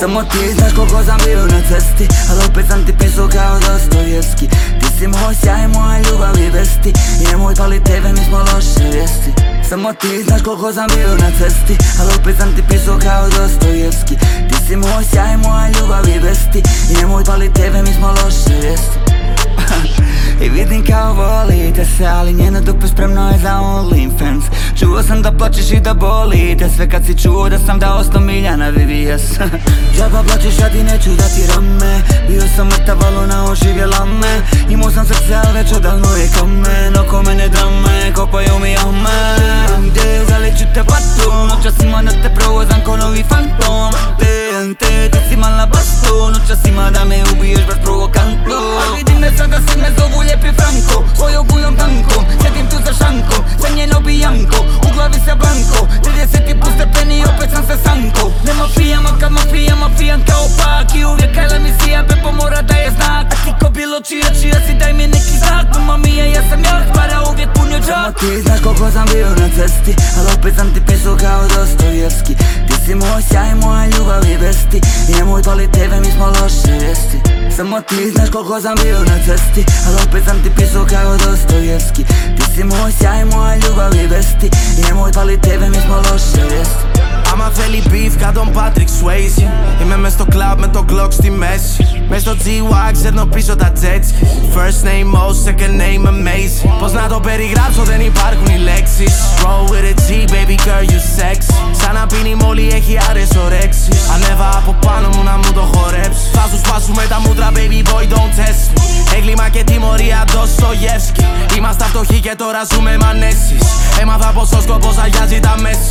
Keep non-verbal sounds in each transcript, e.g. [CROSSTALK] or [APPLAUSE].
Samo ti znaš koliko sam bio na cesti Ali opet sam ti pisao kao Dostojevski. Ti si moj sjaj, moja ljubav i bez ti I nemoj pali tebe, mi smo loše vijesti. Samo ti znaš koliko sam bio na cesti Ali opet sam ti pisao kao Dostojevski. Ti si moj sjaj, moja ljubav i bez ti I nemoj pali tebe, mi smo loše vijesti I vidim kao volite se, ali njena dupe spremno je za OnlyFans. Čuo sam da plačeš i da bolite sve kad si čuo da sam dao sto milja na VVS [LAUGHS] Džaba plačeš, ja ti neću dati rame Bio sam mrtav, ali ona oživjela me. Imao sam srce, ali već odavno je kamen Oko mene drame, Samo ti znaš koliko sam bio na cesti Ali opet sam ti pisao kao Dostojevski. Ti si moj sjaj, moja ljubav i bez ti I nemoj pali tebe, mi smo loše vijesti. Samo ti znaš koliko sam bio na cesti Ali opet sam ti pisao kao Dostojevski. Ti si moj sjaj, moja ljubav i bez ti I nemoj pali tebe, mi smo loše vijesti Άμα θέλει beef, κάτω τον Patrick Swayze. Είμαι μες στο club με το Glock στη μέση. Μες στο G-Wag, σέρνω πίσω τα jet First name Mo, second name amazing. Πώς να το περιγράψω, δεν υπάρχουν οι λέξεις. Roll with a G, baby girl, you sexy. Σαν να πίνει μόλι έχει άρες ορέξεις Ανέβα από πάνω μου να μου το χορέψει. Θα σου σπάσουμε τα μούτρα, baby boy, don't test me. Έγκλημα και τιμωρία, Dostoyevsky Είμαστε φτωχοί και τώρα ζούμε με ανέσεις Έμαθα πως ο σκοπός αγιάζει τα μέσης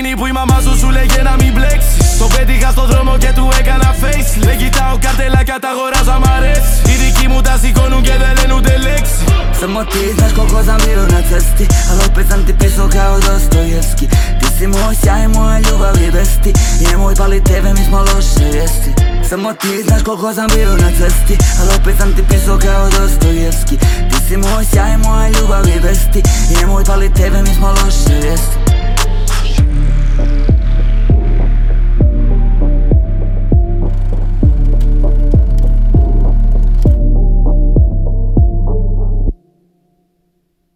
η μαμά σου σου λέγε να μην μπλέξεις. Το πέτυχα στο δρόμο και του έκανα face. Δεν κοιτάω καρτέλα και τα αγοράζα μ' αρέσει. Δικοί μου τα σηκώνουν και δεν λένε ούτε λέξη. Σε μωτή θα σκοκώ σαν να τσέστη. Αλλά πέσαν την πίσω κάω εδώ στο γεύσκι. Τη δημοσιά η μου αλλιώ βαβιβέστη. Η αιμό παλιτεύε μη σμολό σε γεύσκι. Σε μωτή θα να τσέστη. Αλλά πέσαν την πίσω κάω εδώ στο γεύσκι. Τη δημοσιά η μου αλλιώ βαβιβέστη. Η αιμό παλιτεύε μη σμολό